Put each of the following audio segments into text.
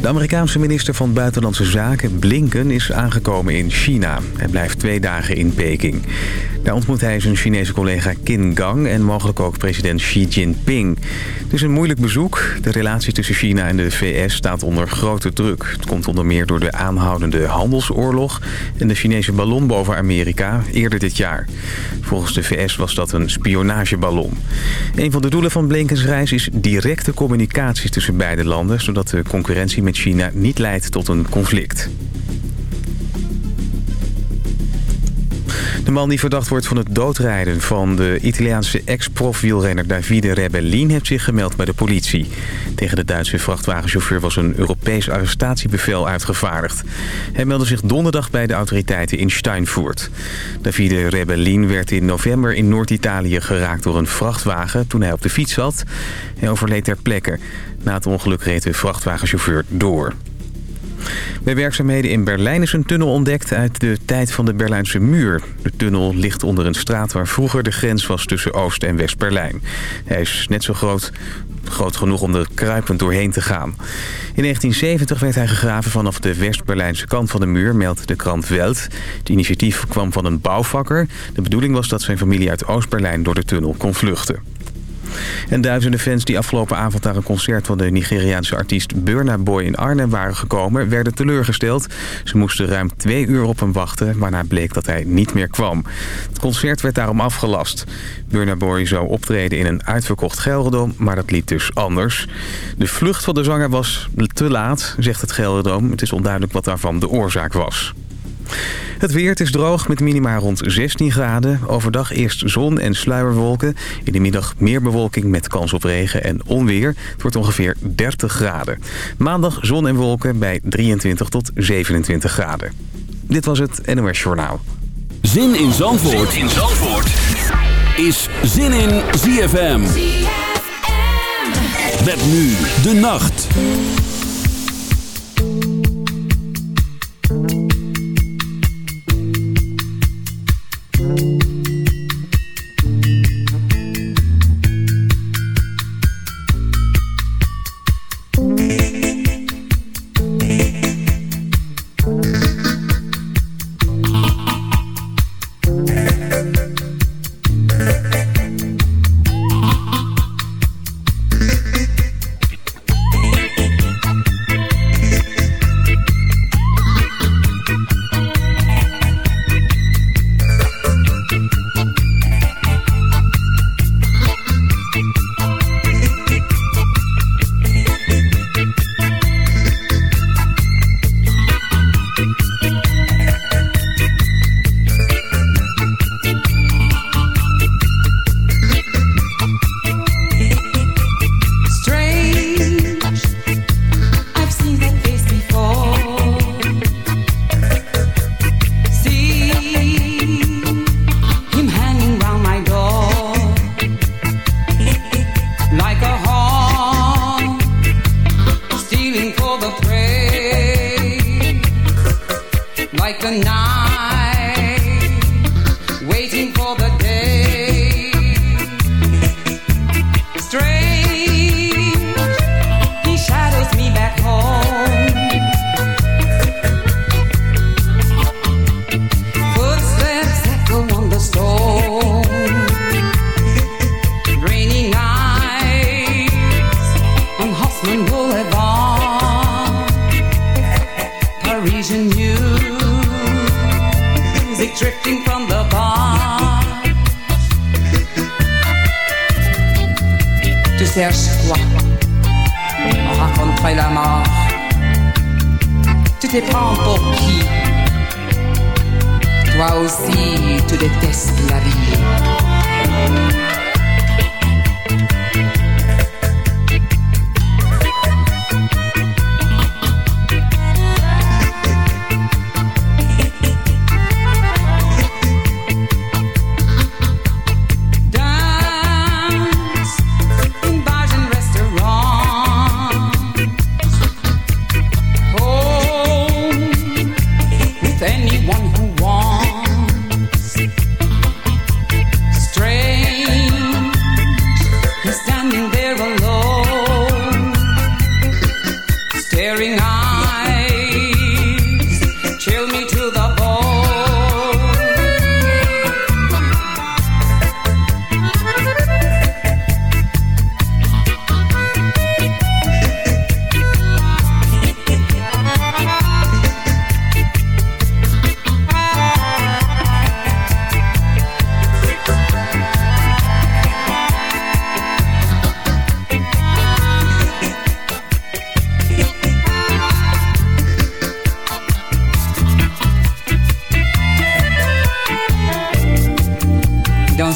De Amerikaanse minister van Buitenlandse Zaken, Blinken, is aangekomen in China. Hij blijft twee dagen in Peking. Daar ontmoet hij zijn Chinese collega Qin Gang en mogelijk ook president Xi Jinping. Het is een moeilijk bezoek. De relatie tussen China en de VS staat onder grote druk. Het komt onder meer door de aanhoudende handelsoorlog... en de Chinese ballon boven Amerika eerder dit jaar. Volgens de VS was dat een spionageballon. Een van de doelen van Blinkens reis is directe communicatie tussen beide landen... zodat de concurrentie China niet leidt tot een conflict. De man die verdacht wordt van het doodrijden van de Italiaanse ex-profwielrenner Davide Rebellin heeft zich gemeld bij de politie. Tegen de Duitse vrachtwagenchauffeur was een Europees arrestatiebevel uitgevaardigd. Hij meldde zich donderdag bij de autoriteiten in Steinfurt. Davide Rebellin werd in november in Noord-Italië geraakt door een vrachtwagen toen hij op de fiets zat. Hij overleed ter plekke. Na het ongeluk reed de vrachtwagenchauffeur door. Bij werkzaamheden in Berlijn is een tunnel ontdekt uit de tijd van de Berlijnse muur. De tunnel ligt onder een straat waar vroeger de grens was tussen Oost- en West-Berlijn. Hij is net zo groot, groot genoeg om er kruipend doorheen te gaan. In 1970 werd hij gegraven vanaf de West-Berlijnse kant van de muur, meldt de krant Welt. Het initiatief kwam van een bouwvakker. De bedoeling was dat zijn familie uit Oost-Berlijn door de tunnel kon vluchten. En duizenden fans die afgelopen avond naar een concert van de Nigeriaanse artiest Burna Boy in Arnhem waren gekomen, werden teleurgesteld. Ze moesten ruim twee uur op hem wachten, waarna bleek dat hij niet meer kwam. Het concert werd daarom afgelast. Burna Boy zou optreden in een uitverkocht Gelredome, maar dat liep dus anders. De vlucht van de zanger was te laat, zegt het Gelredome. Het is onduidelijk wat daarvan de oorzaak was. Het weer, het is droog met minima rond 16 graden. Overdag eerst zon en sluierwolken. In de middag meer bewolking met kans op regen en onweer. Het wordt ongeveer 30 graden. Maandag zon en wolken bij 23 tot 27 graden. Dit was het NOS Journaal. Zin in Zandvoort, zin in Zandvoort. is Zin in ZFM. ZFM. Met nu de nacht.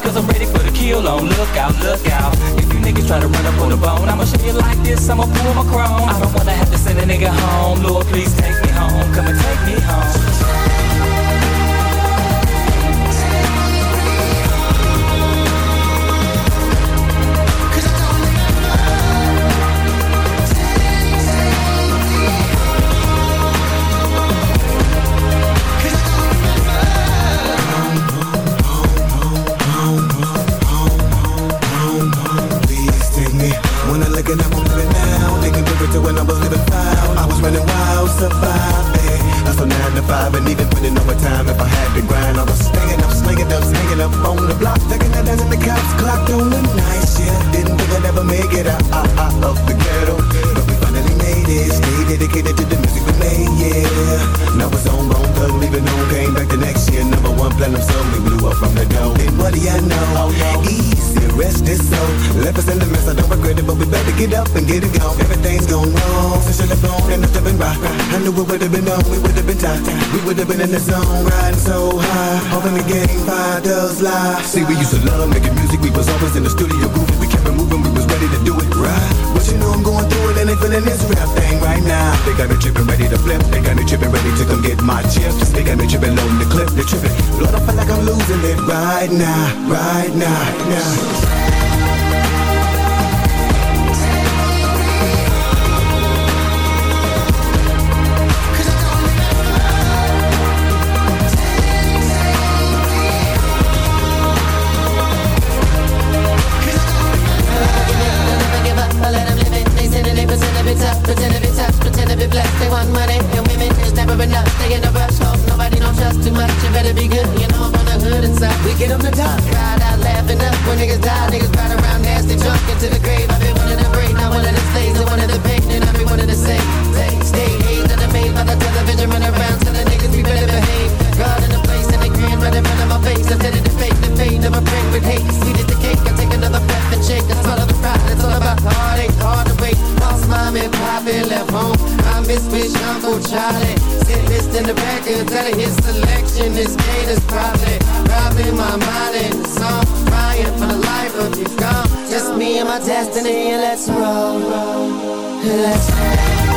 Cause I'm ready for the kill on. Look out, look out. If you niggas try to run up on the bone, I'ma show you like this, I'ma pull my chrome. I don't wanna have to send a nigga home. Lord, please take me left home. I miss Fish Uncle Charlie. Sit list in the back and telling his selection is made is probably, probably my mind in the song. Crying for the life of you gone. Just me and my destiny, let's roll. Let's roll.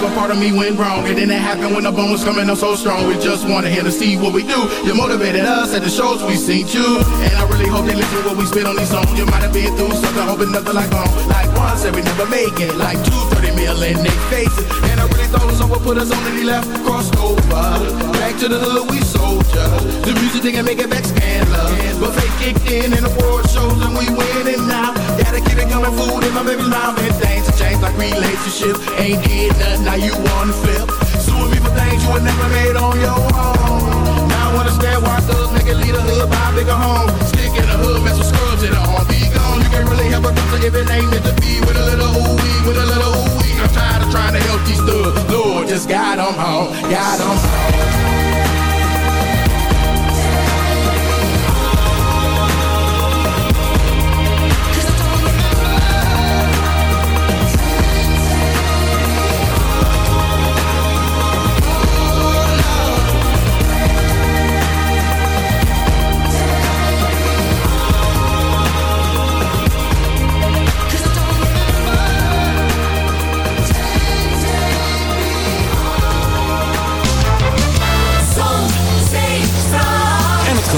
Was on part of me went wrong. And then it happened when the bone was coming up so strong. We just wanted him to see what we do. You motivated us at the shows we seen you. And I really hope they listen to what we spit on these songs. You might have been through something, hoping nothing like home. Like one said we never make it. Like two thirty million 30 mil in they faces. And I really thought someone put us on and he left, crossed over. Back to the hood, we soldier. The music didn't make it back. But fate kicked in and the world shows and we winning now. Gotta keep it coming, food in my baby's mouth. And things have changed like relationships. Ain't did nothing, now you wanna flip. Suing me for things you would never made on your own. Now I wanna stand why thugs make it lead a hood, buy a bigger home. Stick in the hood, mess with scrubs in the home. Be gone, you can't really help a doctor if it ain't meant to be. With a little ooh wee, with a little ooh wee. I'm tired of trying to help these thugs. Lord, just guide them home, guide them home.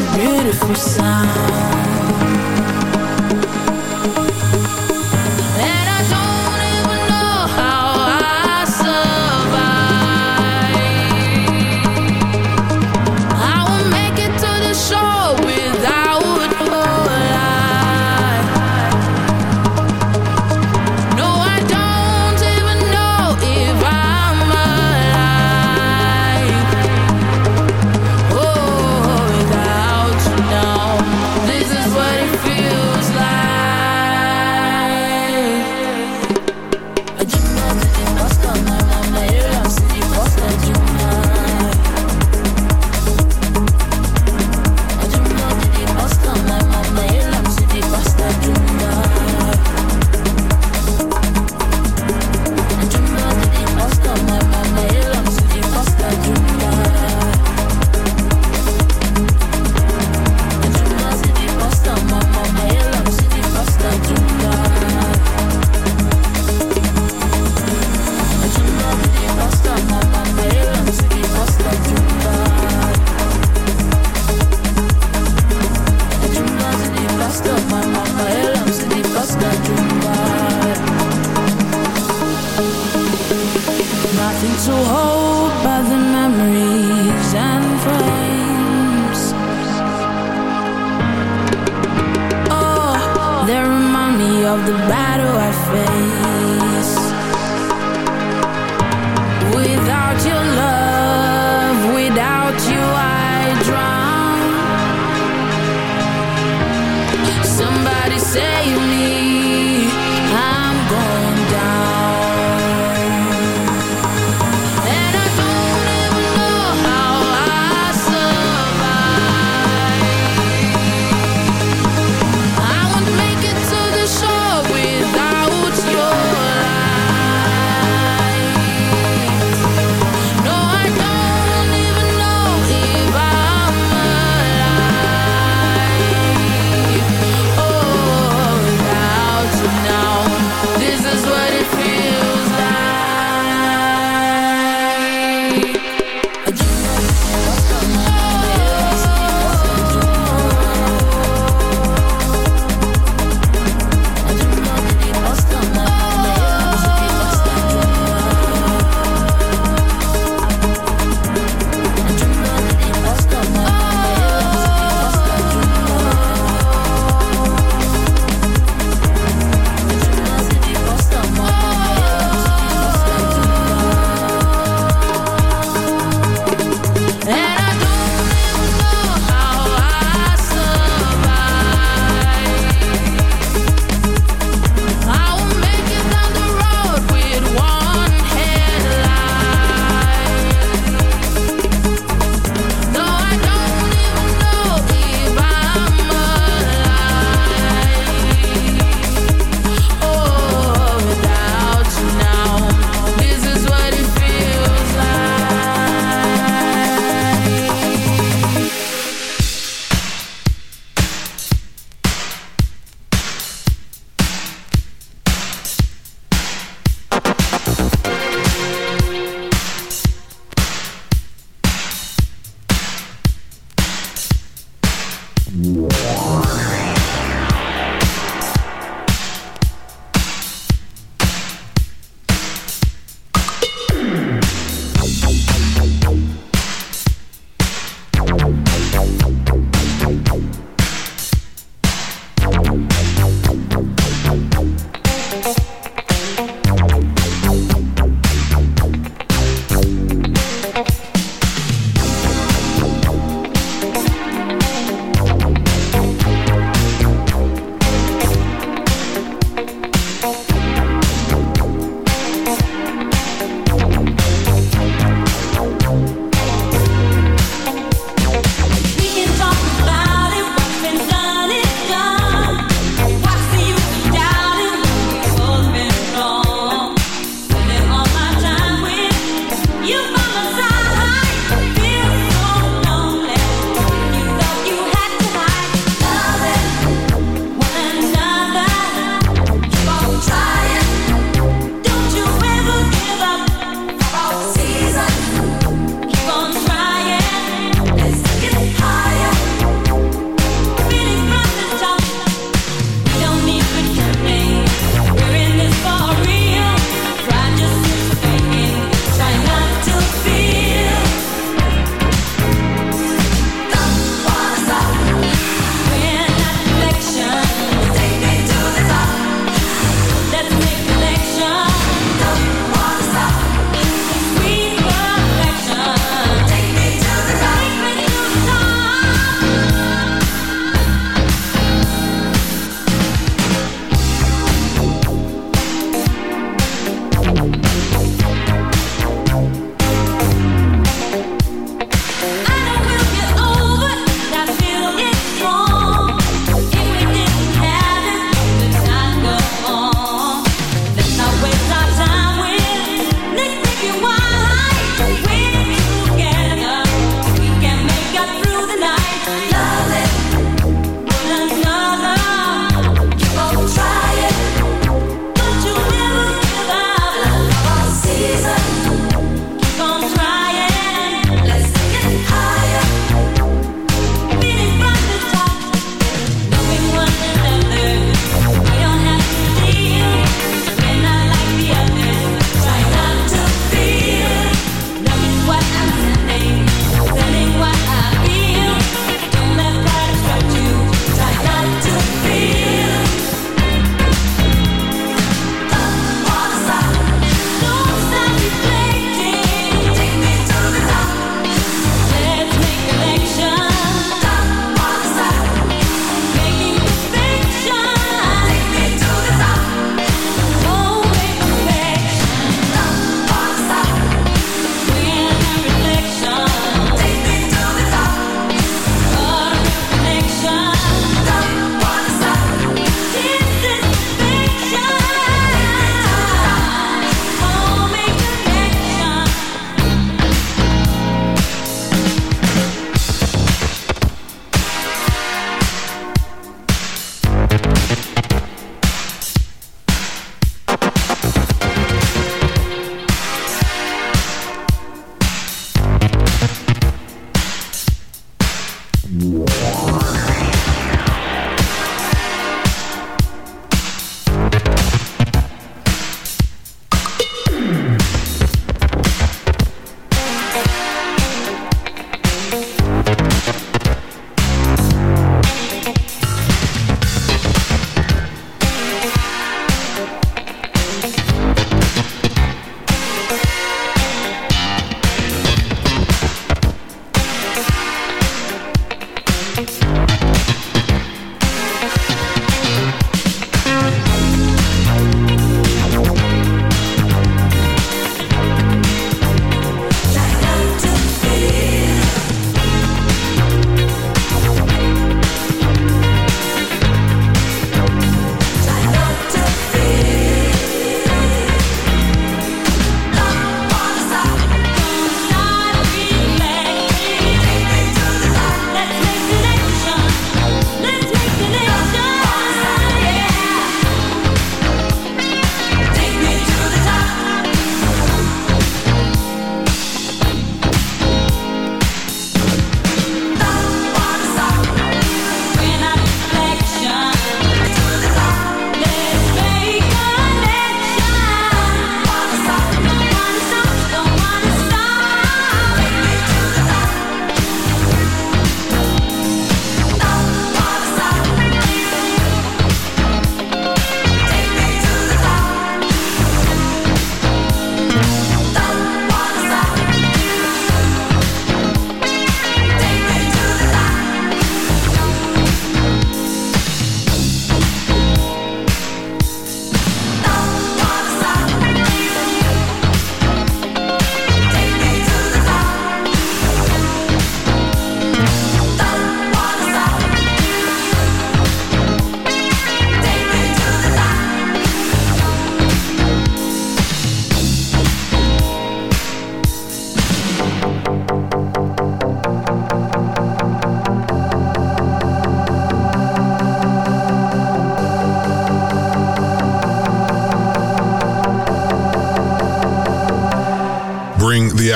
A beautiful sound. Save me,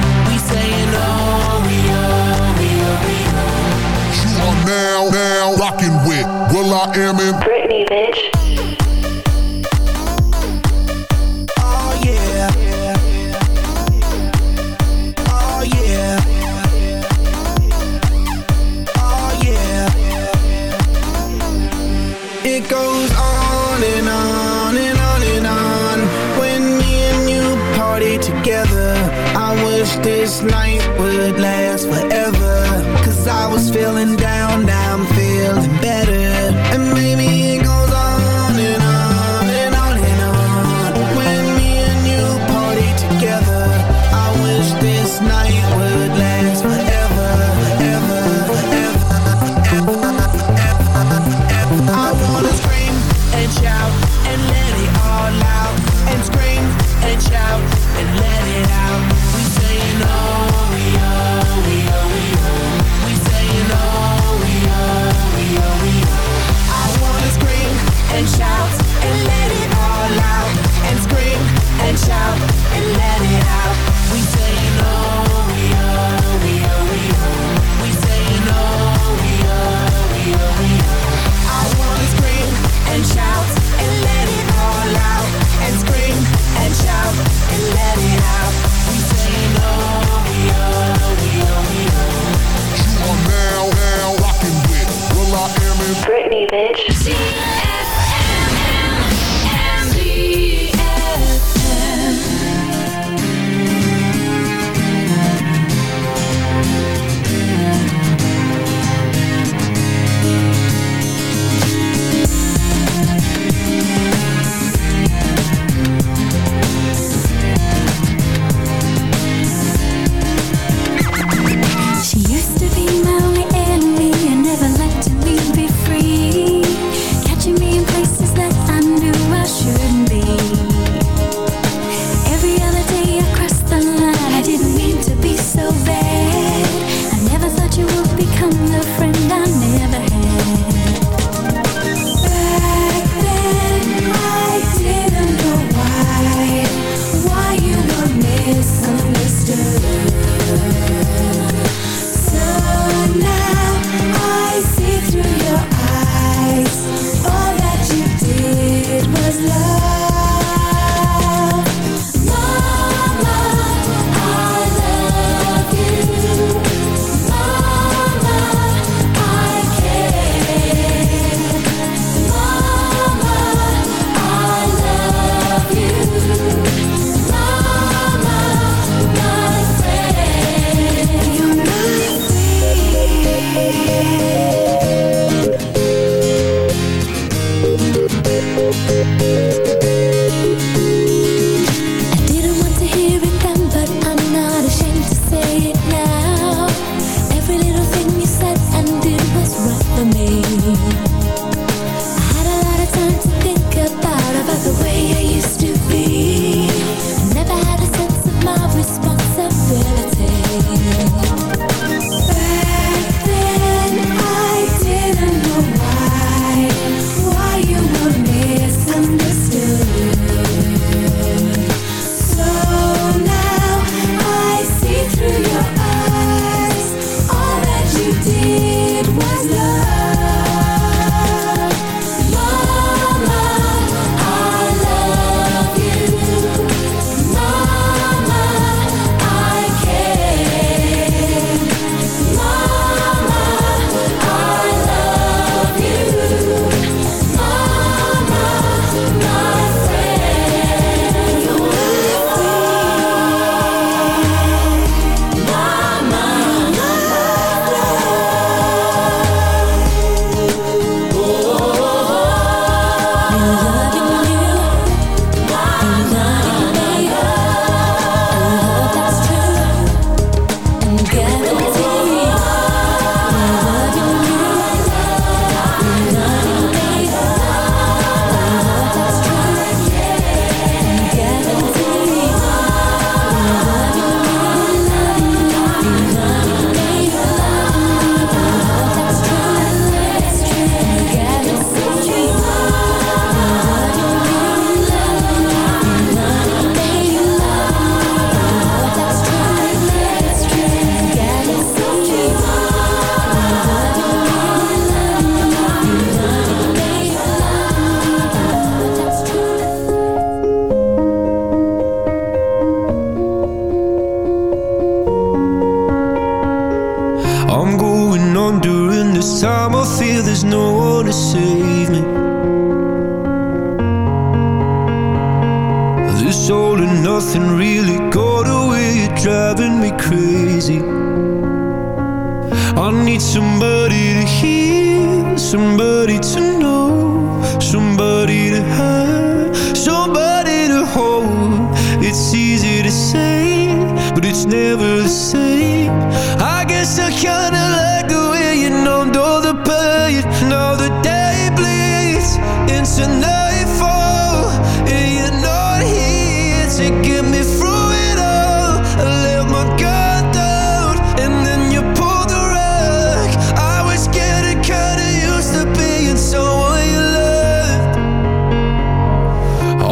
Now, now rocking with Will I Am in Britney, bitch. Oh yeah. Oh yeah.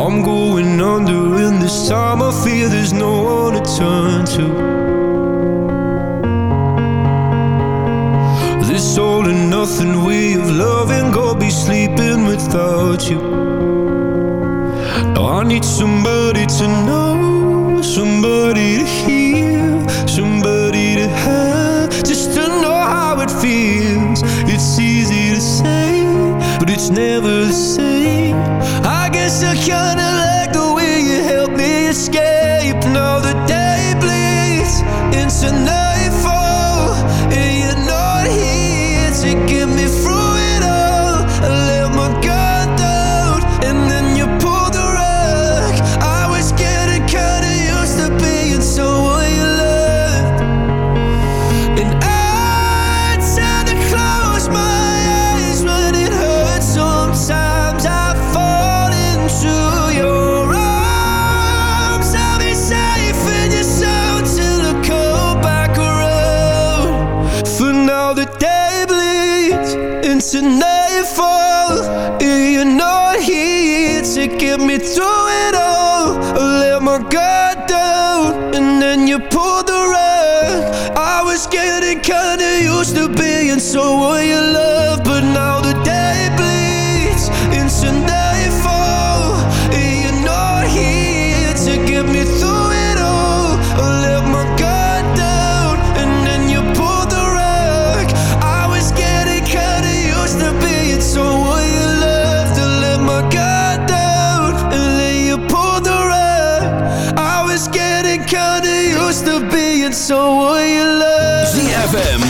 I'm going under in this time. I fear there's no one to turn to. This all or nothing way of loving. Gonna be sleeping without you. Now I need somebody to know Somebody to hear Somebody to have Just to know how it feels. It's easy to say But it's never the same insecure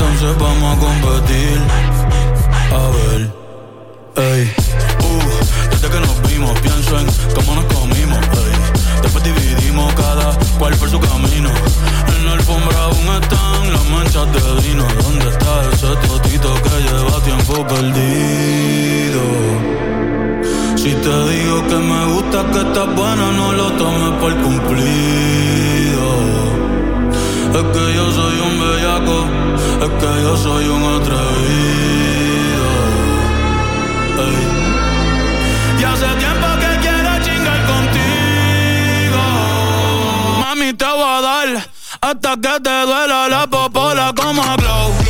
Entonces vamos a competir. A ver. Ey, uh, desde que nos vimos pienso en cómo nos comimos, ey. Después dividimos cada cual por su camino. En la alfombra aún están las manchas de vino. ¿Dónde está ese totito que lleva tiempo perdido? Si te digo que me gusta que estás buena, no lo tomes por cumplido. Es que yo soy un bellaco, es que yo soy un atrevido. Ey. Y hace tiempo que quiero chingar contigo. Mami, te voy a dar hasta que te duela la popola como a glow.